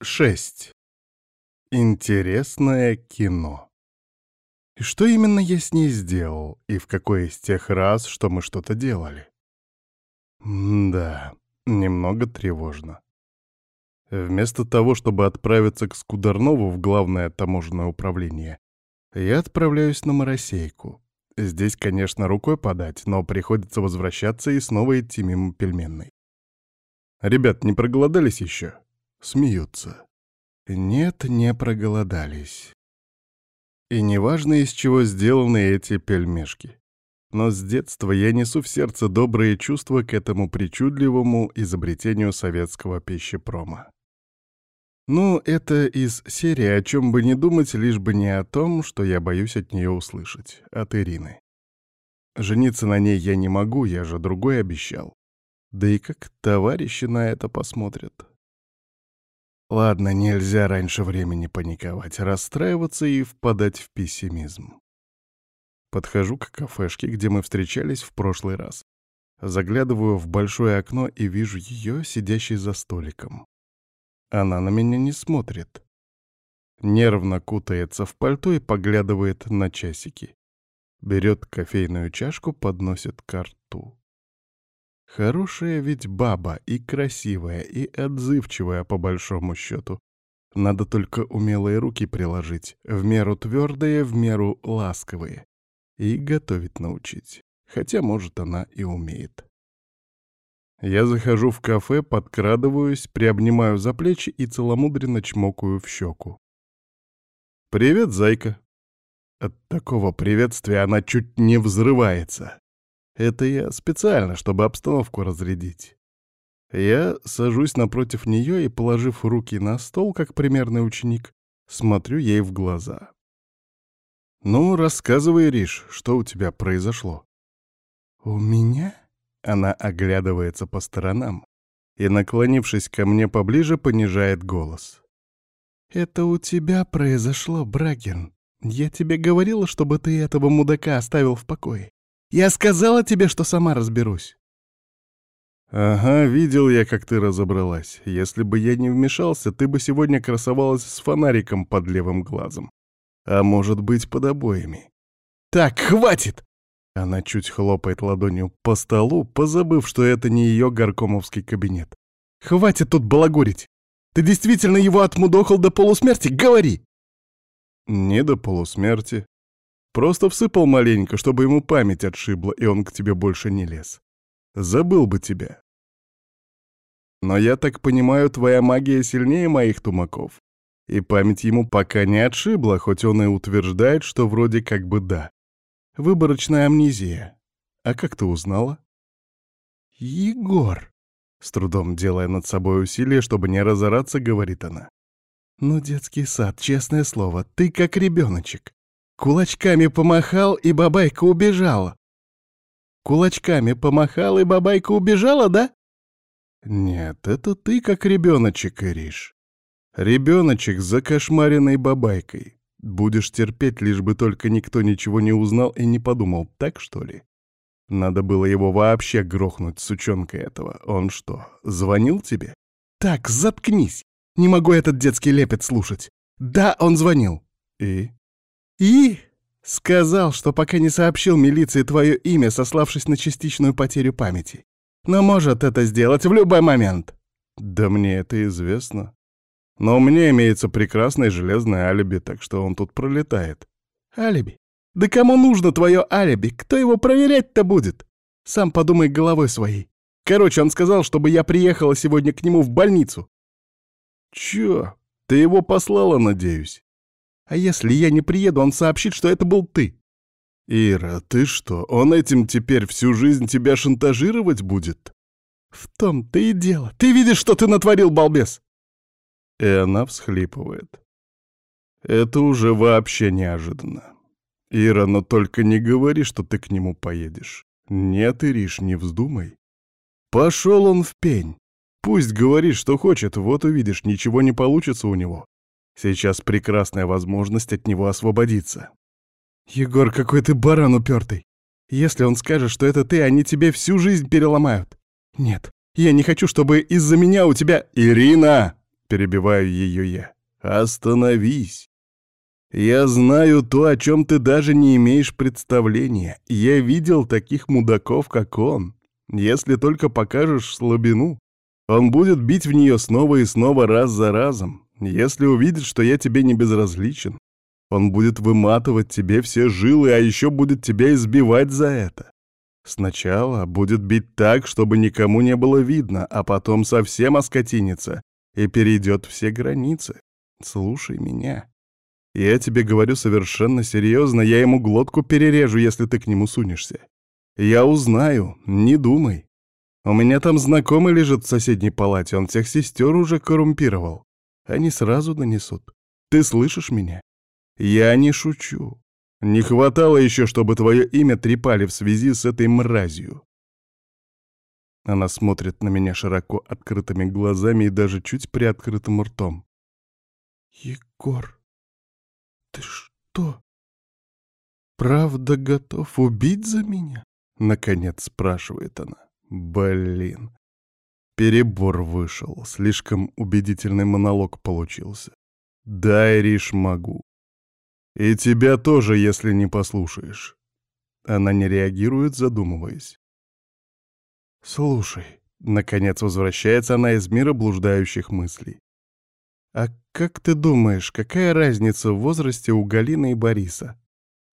6. Интересное кино. И что именно я с ней сделал, и в какой из тех раз, что мы что-то делали? Да, немного тревожно. Вместо того, чтобы отправиться к Скударнову в главное таможенное управление, я отправляюсь на Моросейку. Здесь, конечно, рукой подать, но приходится возвращаться и снова идти мимо пельменной. Ребят, не проголодались еще? Смеются. Нет, не проголодались. И неважно, из чего сделаны эти пельмешки. Но с детства я несу в сердце добрые чувства к этому причудливому изобретению советского пищепрома. Ну, это из серии «О чем бы не думать, лишь бы не о том, что я боюсь от нее услышать» от Ирины. Жениться на ней я не могу, я же другой обещал. Да и как товарищи на это посмотрят. Ладно, нельзя раньше времени паниковать, расстраиваться и впадать в пессимизм. Подхожу к кафешке, где мы встречались в прошлый раз. Заглядываю в большое окно и вижу ее, сидящей за столиком. Она на меня не смотрит. Нервно кутается в пальто и поглядывает на часики. Берет кофейную чашку, подносит к рту. Хорошая ведь баба и красивая, и отзывчивая по большому счету. Надо только умелые руки приложить, в меру твердые, в меру ласковые. И готовить научить. Хотя, может, она и умеет. Я захожу в кафе, подкрадываюсь, приобнимаю за плечи и целомудренно чмокаю в щеку. «Привет, зайка!» От такого приветствия она чуть не взрывается. Это я специально, чтобы обстановку разрядить. Я сажусь напротив нее и, положив руки на стол, как примерный ученик, смотрю ей в глаза. «Ну, рассказывай, Риш, что у тебя произошло?» «У меня?» — она оглядывается по сторонам и, наклонившись ко мне поближе, понижает голос. «Это у тебя произошло, Брагин. Я тебе говорила, чтобы ты этого мудака оставил в покое. Я сказала тебе, что сама разберусь. Ага, видел я, как ты разобралась. Если бы я не вмешался, ты бы сегодня красовалась с фонариком под левым глазом. А может быть, под обоями. Так, хватит! Она чуть хлопает ладонью по столу, позабыв, что это не ее горкомовский кабинет. «Хватит тут балагурить! Ты действительно его отмудохал до полусмерти? Говори!» «Не до полусмерти. Просто всыпал маленько, чтобы ему память отшибла, и он к тебе больше не лез. Забыл бы тебя. Но я так понимаю, твоя магия сильнее моих тумаков. И память ему пока не отшибла, хоть он и утверждает, что вроде как бы да. Выборочная амнезия. А как ты узнала? Егор, с трудом делая над собой усилие, чтобы не разораться, говорит она. Ну, детский сад, честное слово, ты как ребеночек. Кулачками помахал, и бабайка убежала. Кулачками помахал, и бабайка убежала, да? Нет, это ты как ребеночек, Ириш. Ребеночек за кошмаренной бабайкой. Будешь терпеть, лишь бы только никто ничего не узнал и не подумал, так что ли? Надо было его вообще грохнуть, сучонка этого. Он что, звонил тебе? Так, заткнись. Не могу этот детский лепет слушать. Да, он звонил. И? И сказал, что пока не сообщил милиции твое имя, сославшись на частичную потерю памяти. Но может это сделать в любой момент. Да мне это известно. Но у меня имеется прекрасное железное алиби, так что он тут пролетает. Алиби? Да кому нужно твое алиби? Кто его проверять-то будет? Сам подумай головой своей. Короче, он сказал, чтобы я приехала сегодня к нему в больницу. Чё? Ты его послала, надеюсь? А если я не приеду, он сообщит, что это был ты. Ира, ты что, он этим теперь всю жизнь тебя шантажировать будет? В том-то и дело. Ты видишь, что ты натворил, балбес? И она всхлипывает. Это уже вообще неожиданно. Ира, но только не говори, что ты к нему поедешь. Нет, Ириш, не вздумай. Пошел он в пень. Пусть говорит, что хочет, вот увидишь, ничего не получится у него. Сейчас прекрасная возможность от него освободиться. Егор, какой ты баран упертый. Если он скажет, что это ты, они тебе всю жизнь переломают. Нет, я не хочу, чтобы из-за меня у тебя... Ирина! перебиваю ее я. Остановись. Я знаю то, о чем ты даже не имеешь представления. Я видел таких мудаков, как он. Если только покажешь слабину, он будет бить в нее снова и снова раз за разом. Если увидит, что я тебе не безразличен, он будет выматывать тебе все жилы, а еще будет тебя избивать за это. Сначала будет бить так, чтобы никому не было видно, а потом совсем оскотинится и перейдет все границы. Слушай меня. Я тебе говорю совершенно серьезно, я ему глотку перережу, если ты к нему сунешься. Я узнаю, не думай. У меня там знакомый лежит в соседней палате, он всех сестер уже коррумпировал. Они сразу донесут. Ты слышишь меня? Я не шучу. Не хватало еще, чтобы твое имя трепали в связи с этой мразью. Она смотрит на меня широко открытыми глазами и даже чуть приоткрытым ртом. «Егор, ты что, правда готов убить за меня?» Наконец спрашивает она. «Блин, перебор вышел, слишком убедительный монолог получился. Да, Ириш, могу. И тебя тоже, если не послушаешь». Она не реагирует, задумываясь. «Слушай», — наконец возвращается она из мира блуждающих мыслей. «А как ты думаешь, какая разница в возрасте у Галины и Бориса?»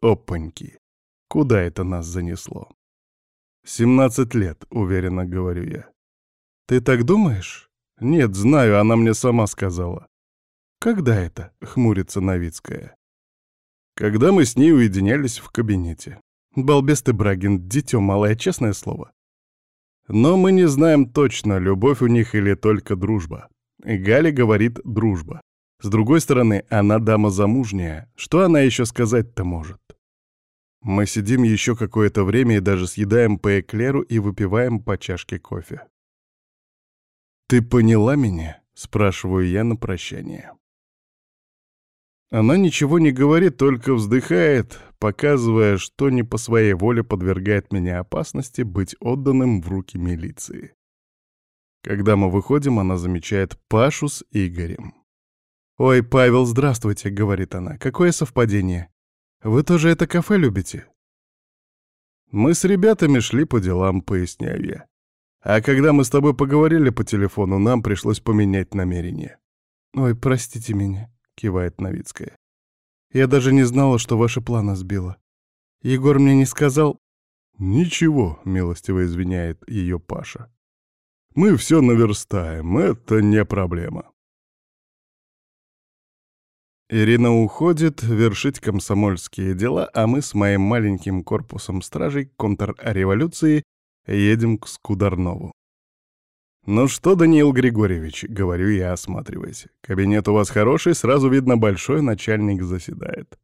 «Опаньки! Куда это нас занесло?» «Семнадцать лет», — уверенно говорю я. «Ты так думаешь?» «Нет, знаю, она мне сама сказала». «Когда это?» — хмурится Новицкая. «Когда мы с ней уединялись в кабинете. Балбес ты, Брагин, дитё малое, честное слово. Но мы не знаем точно, любовь у них или только дружба. Галя говорит «дружба». С другой стороны, она дама замужняя. Что она еще сказать-то может? Мы сидим еще какое-то время и даже съедаем по эклеру и выпиваем по чашке кофе. «Ты поняла меня?» — спрашиваю я на прощание. Она ничего не говорит, только вздыхает, показывая, что не по своей воле подвергает меня опасности быть отданным в руки милиции. Когда мы выходим, она замечает Пашу с Игорем. «Ой, Павел, здравствуйте», — говорит она. «Какое совпадение? Вы тоже это кафе любите?» «Мы с ребятами шли по делам», — поясняю я. «А когда мы с тобой поговорили по телефону, нам пришлось поменять намерение». «Ой, простите меня», — кивает Новицкая. «Я даже не знала, что ваши планы сбила. Егор мне не сказал...» «Ничего», — милостиво извиняет ее Паша. «Мы все наверстаем, это не проблема». Ирина уходит вершить комсомольские дела, а мы с моим маленьким корпусом стражей контрреволюции едем к Скударнову. «Ну что, Даниил Григорьевич», — говорю я, осматриваясь, — «кабинет у вас хороший, сразу видно, большой начальник заседает».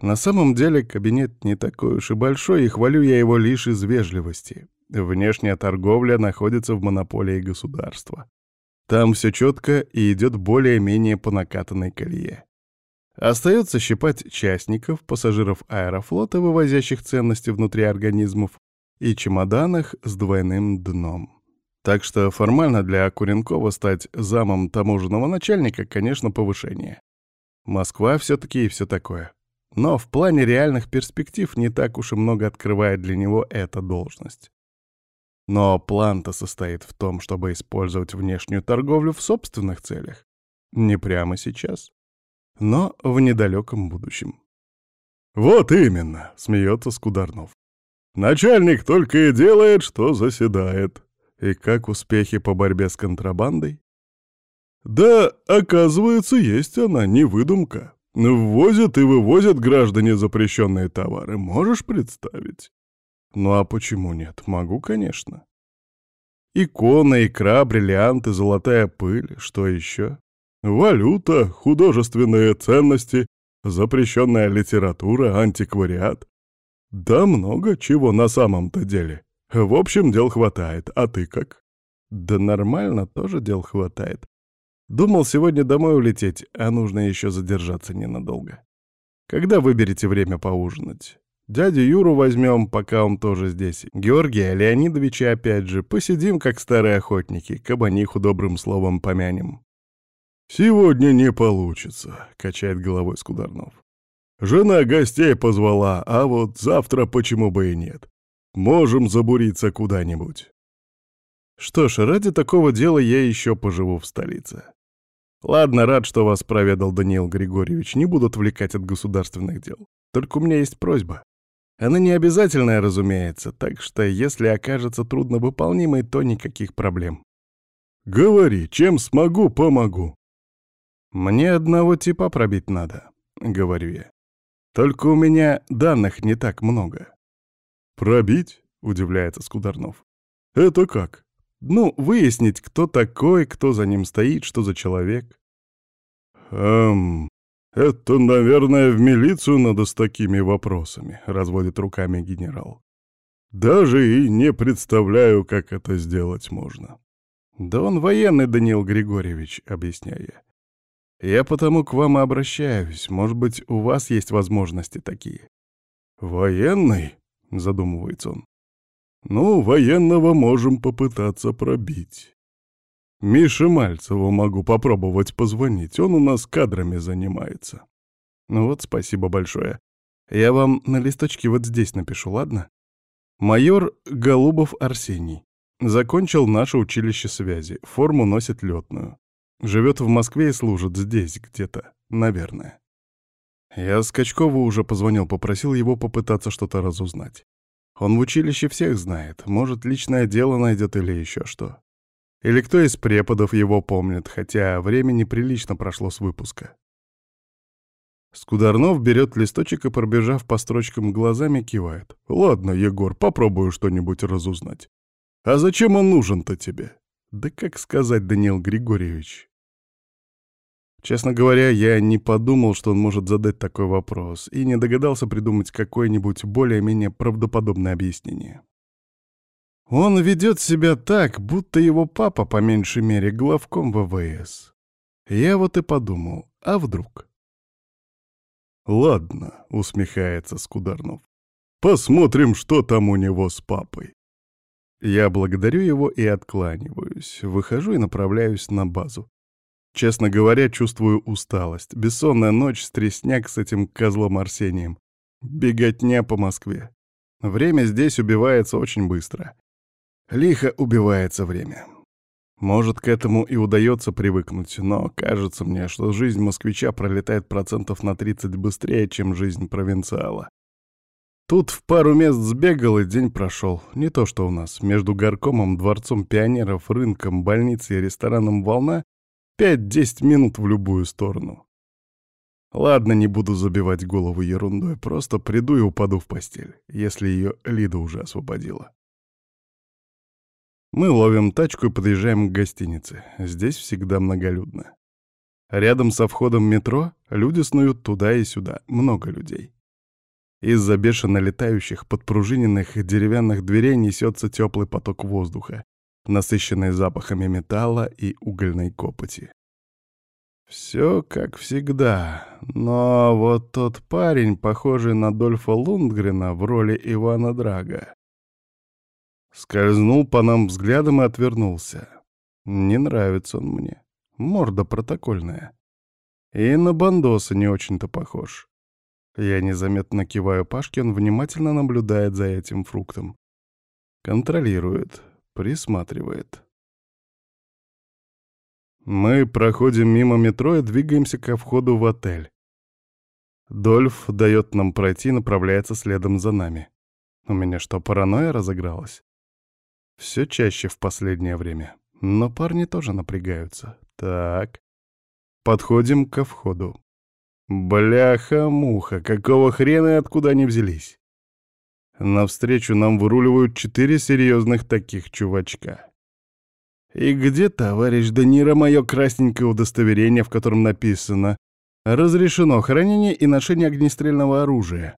На самом деле кабинет не такой уж и большой, и хвалю я его лишь из вежливости. Внешняя торговля находится в монополии государства. Там все четко и идет более-менее по накатанной колее. Остается щипать частников, пассажиров аэрофлота, вывозящих ценности внутри организмов, и чемоданах с двойным дном. Так что формально для Куренкова стать замом таможенного начальника, конечно, повышение. Москва все-таки и все такое. Но в плане реальных перспектив не так уж и много открывает для него эта должность. Но план-то состоит в том, чтобы использовать внешнюю торговлю в собственных целях. Не прямо сейчас, но в недалеком будущем. «Вот именно!» — смеется Скударнов. «Начальник только и делает, что заседает. И как успехи по борьбе с контрабандой?» «Да, оказывается, есть она, не выдумка. Ввозят и вывозят граждане запрещенные товары, можешь представить?» Ну а почему нет? Могу, конечно. Икона, икра, бриллианты, золотая пыль, что еще? Валюта, художественные ценности, запрещенная литература, антиквариат. Да много чего на самом-то деле. В общем, дел хватает, а ты как? Да нормально, тоже дел хватает. Думал сегодня домой улететь, а нужно еще задержаться ненадолго. Когда выберете время поужинать? Дядю Юру возьмем, пока он тоже здесь. Георгия Леонидовича опять же. Посидим, как старые охотники, кабаниху добрым словом помянем. «Сегодня не получится», — качает головой Скударнов. «Жена гостей позвала, а вот завтра почему бы и нет. Можем забуриться куда-нибудь». Что ж, ради такого дела я еще поживу в столице. Ладно, рад, что вас проведал Даниил Григорьевич, не буду отвлекать от государственных дел. Только у меня есть просьба. Она не обязательная, разумеется, так что если окажется трудновыполнимой, то никаких проблем. «Говори, чем смогу, помогу». «Мне одного типа пробить надо», — говорю я. «Только у меня данных не так много». «Пробить?» — удивляется Скударнов. «Это как?» Ну, выяснить, кто такой, кто за ним стоит, что за человек. «Эм, это, наверное, в милицию надо с такими вопросами», — разводит руками генерал. «Даже и не представляю, как это сделать можно». «Да он военный, Даниил Григорьевич», — объясняю я. «Я потому к вам и обращаюсь. Может быть, у вас есть возможности такие». «Военный?» — задумывается он. Ну, военного можем попытаться пробить. Мише Мальцеву могу попробовать позвонить, он у нас кадрами занимается. Ну вот, спасибо большое. Я вам на листочке вот здесь напишу, ладно? Майор Голубов Арсений. Закончил наше училище связи, форму носит летную. Живет в Москве и служит здесь где-то, наверное. Я Скачкову уже позвонил, попросил его попытаться что-то разузнать. Он в училище всех знает, может, личное дело найдет или еще что. Или кто из преподов его помнит, хотя времени прилично прошло с выпуска. Скударнов берет листочек и, пробежав по строчкам глазами, кивает. «Ладно, Егор, попробую что-нибудь разузнать. А зачем он нужен-то тебе?» «Да как сказать, Даниил Григорьевич?» Честно говоря, я не подумал, что он может задать такой вопрос, и не догадался придумать какое-нибудь более-менее правдоподобное объяснение. Он ведет себя так, будто его папа, по меньшей мере, главком ВВС. Я вот и подумал, а вдруг? «Ладно», — усмехается Скударнов. «Посмотрим, что там у него с папой». Я благодарю его и откланиваюсь, выхожу и направляюсь на базу. Честно говоря, чувствую усталость. Бессонная ночь, стресняк с этим козлом Арсением. Беготня по Москве. Время здесь убивается очень быстро. Лихо убивается время. Может, к этому и удается привыкнуть, но кажется мне, что жизнь москвича пролетает процентов на 30 быстрее, чем жизнь провинциала. Тут в пару мест сбегал, и день прошел. Не то что у нас. Между горкомом, дворцом пионеров, рынком, больницей и рестораном «Волна» Пять-десять минут в любую сторону. Ладно, не буду забивать голову ерундой, просто приду и упаду в постель, если ее Лида уже освободила. Мы ловим тачку и подъезжаем к гостинице. Здесь всегда многолюдно. Рядом со входом метро люди снуют туда и сюда, много людей. Из-за бешено летающих подпружиненных деревянных дверей несется теплый поток воздуха, насыщенной запахами металла и угольной копоти. Все как всегда, но вот тот парень, похожий на Дольфа Лундгрена в роли Ивана Драга, скользнул по нам взглядом и отвернулся. Не нравится он мне. Морда протокольная. И на бандоса не очень-то похож. Я незаметно киваю Пашке, он внимательно наблюдает за этим фруктом. Контролирует, Присматривает. Мы проходим мимо метро и двигаемся ко входу в отель. Дольф дает нам пройти и направляется следом за нами. У меня что, паранойя разыгралась? Все чаще в последнее время. Но парни тоже напрягаются. Так. Подходим ко входу. Бляха-муха, какого хрена и откуда они взялись? Навстречу нам выруливают четыре серьезных таких чувачка. И где, товарищ Данира, мое красненькое удостоверение, в котором написано «Разрешено хранение и ношение огнестрельного оружия»?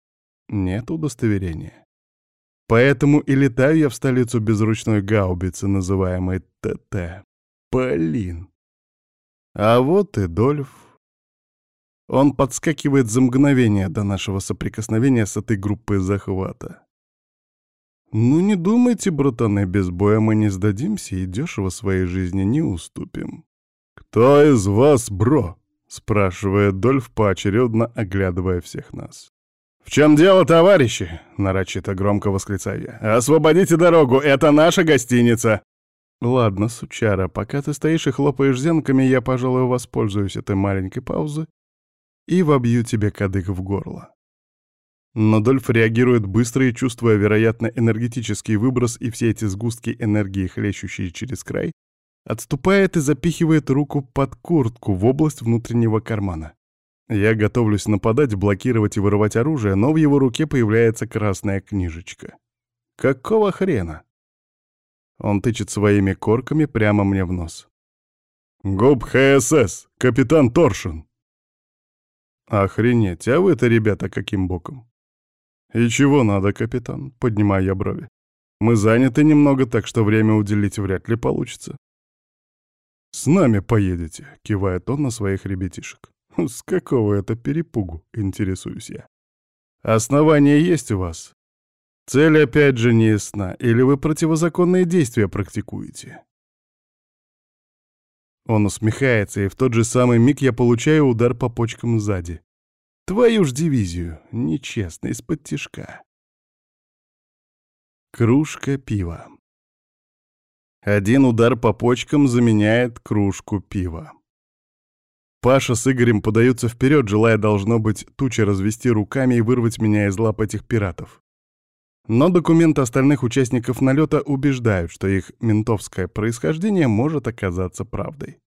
Нет удостоверения. Поэтому и летаю я в столицу без ручной гаубицы, называемой ТТ. Блин. А вот и Дольф. Он подскакивает за мгновение до нашего соприкосновения с этой группой захвата. «Ну не думайте, братаны, без боя мы не сдадимся и дешево своей жизни не уступим». «Кто из вас бро?» — спрашивает Дольф поочередно, оглядывая всех нас. «В чем дело, товарищи?» — нарочито громко восклицаю я. «Освободите дорогу, это наша гостиница!» «Ладно, сучара, пока ты стоишь и хлопаешь зенками, я, пожалуй, воспользуюсь этой маленькой паузы и вобью тебе кадык в горло». Но Дольф реагирует быстро и, чувствуя, вероятно, энергетический выброс и все эти сгустки энергии, хлещущие через край, отступает и запихивает руку под куртку в область внутреннего кармана. Я готовлюсь нападать, блокировать и вырывать оружие, но в его руке появляется красная книжечка. Какого хрена? Он тычет своими корками прямо мне в нос. «ГОП ХСС! Капитан Торшин!» «Охренеть, а вы-то, ребята, каким боком?» «И чего надо, капитан?» — поднимаю я брови. «Мы заняты немного, так что время уделить вряд ли получится». «С нами поедете», — кивает он на своих ребятишек. «С какого это перепугу?» — интересуюсь я. «Основания есть у вас? Цель опять же не ясна, или вы противозаконные действия практикуете?» Он усмехается, и в тот же самый миг я получаю удар по почкам сзади. Твою ж дивизию, нечестно, из-под тишка. Кружка пива. Один удар по почкам заменяет кружку пива. Паша с Игорем подаются вперед, желая, должно быть, туча развести руками и вырвать меня из лап этих пиратов. Но документы остальных участников налета убеждают, что их ментовское происхождение может оказаться правдой.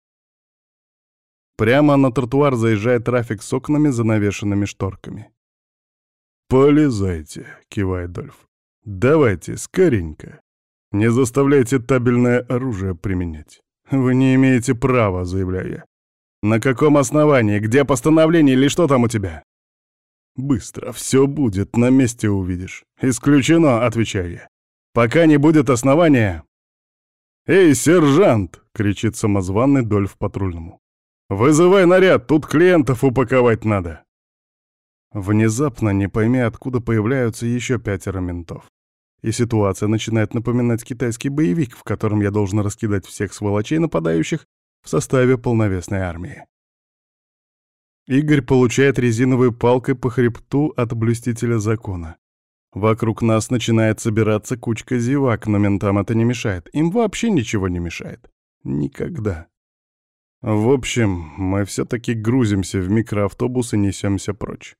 Прямо на тротуар заезжает трафик с окнами, занавешенными шторками. «Полезайте», — кивает Дольф. «Давайте, скоренько. Не заставляйте табельное оружие применять. Вы не имеете права», — заявляю я. «На каком основании? Где постановление или что там у тебя?» «Быстро, все будет, на месте увидишь». «Исключено», — отвечаю я. «Пока не будет основания...» «Эй, сержант!» — кричит самозванный Дольф патрульному. «Вызывай наряд, тут клиентов упаковать надо!» Внезапно, не пойми откуда, появляются еще пятеро ментов. И ситуация начинает напоминать китайский боевик, в котором я должен раскидать всех сволочей нападающих в составе полновесной армии. Игорь получает резиновой палкой по хребту от блюстителя закона. Вокруг нас начинает собираться кучка зевак, но ментам это не мешает. Им вообще ничего не мешает. Никогда. В общем, мы все-таки грузимся в микроавтобус и несемся прочь.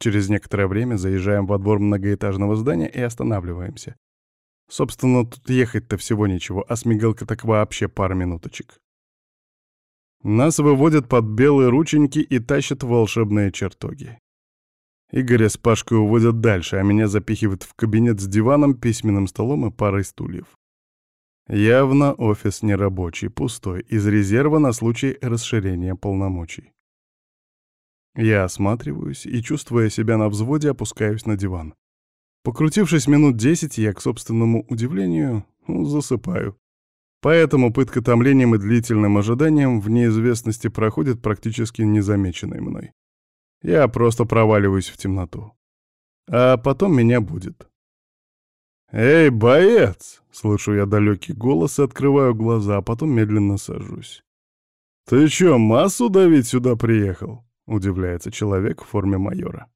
Через некоторое время заезжаем во двор многоэтажного здания и останавливаемся. Собственно, тут ехать-то всего ничего, а с мигалкой так вообще пара минуточек. Нас выводят под белые рученьки и тащат в волшебные чертоги. Игоря с Пашкой уводят дальше, а меня запихивают в кабинет с диваном, письменным столом и парой стульев. Явно офис нерабочий, пустой, из резерва на случай расширения полномочий. Я осматриваюсь и, чувствуя себя на взводе, опускаюсь на диван. Покрутившись минут десять, я, к собственному удивлению, ну, засыпаю. Поэтому пытка томлением и длительным ожиданием в неизвестности проходит практически незамеченной мной. Я просто проваливаюсь в темноту. А потом меня будет. «Эй, боец!» — слышу я далекий голос и открываю глаза, а потом медленно сажусь. «Ты чё, массу давить сюда приехал?» — удивляется человек в форме майора.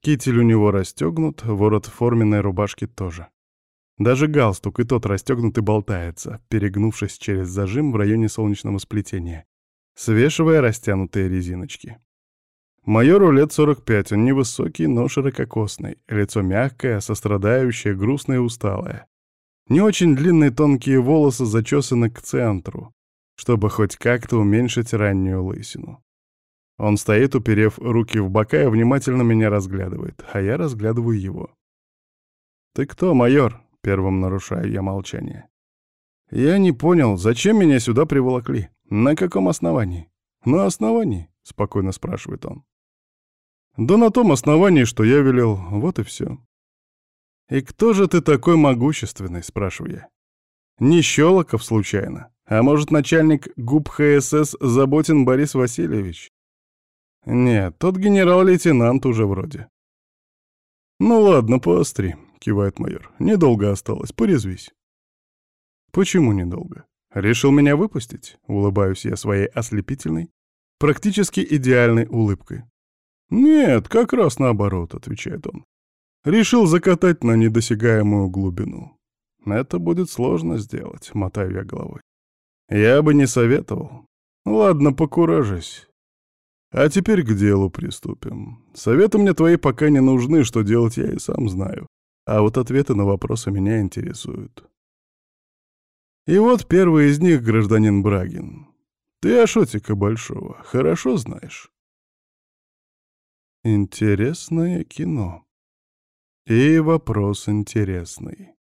Китель у него расстегнут, ворот форменной рубашки тоже. Даже галстук и тот расстегнут и болтается, перегнувшись через зажим в районе солнечного сплетения, свешивая растянутые резиночки. Майору лет 45, он невысокий, но ширококосный, лицо мягкое, сострадающее, грустное и усталое. Не очень длинные тонкие волосы зачесаны к центру, чтобы хоть как-то уменьшить раннюю лысину. Он стоит, уперев руки в бока и внимательно меня разглядывает, а я разглядываю его. «Ты кто, майор?» — первым нарушаю я молчание. «Я не понял, зачем меня сюда приволокли? На каком основании?» «На основании?» — спокойно спрашивает он. Да на том основании, что я велел, вот и все. «И кто же ты такой могущественный?» — спрашиваю я. «Не Щелоков, случайно?» А может, начальник ГУП ХСС Заботин Борис Васильевич? Нет, тот генерал-лейтенант уже вроде. Ну ладно, поостри, кивает майор. Недолго осталось, порезвись. Почему недолго? Решил меня выпустить? Улыбаюсь я своей ослепительной, практически идеальной улыбкой. «Нет, как раз наоборот», — отвечает он. «Решил закатать на недосягаемую глубину. Это будет сложно сделать», — мотаю я головой. «Я бы не советовал. Ладно, покуражись. А теперь к делу приступим. Советы мне твои пока не нужны, что делать я и сам знаю. А вот ответы на вопросы меня интересуют. И вот первый из них, гражданин Брагин. Ты Ашотика Большого хорошо знаешь? Интересное кино. И вопрос интересный.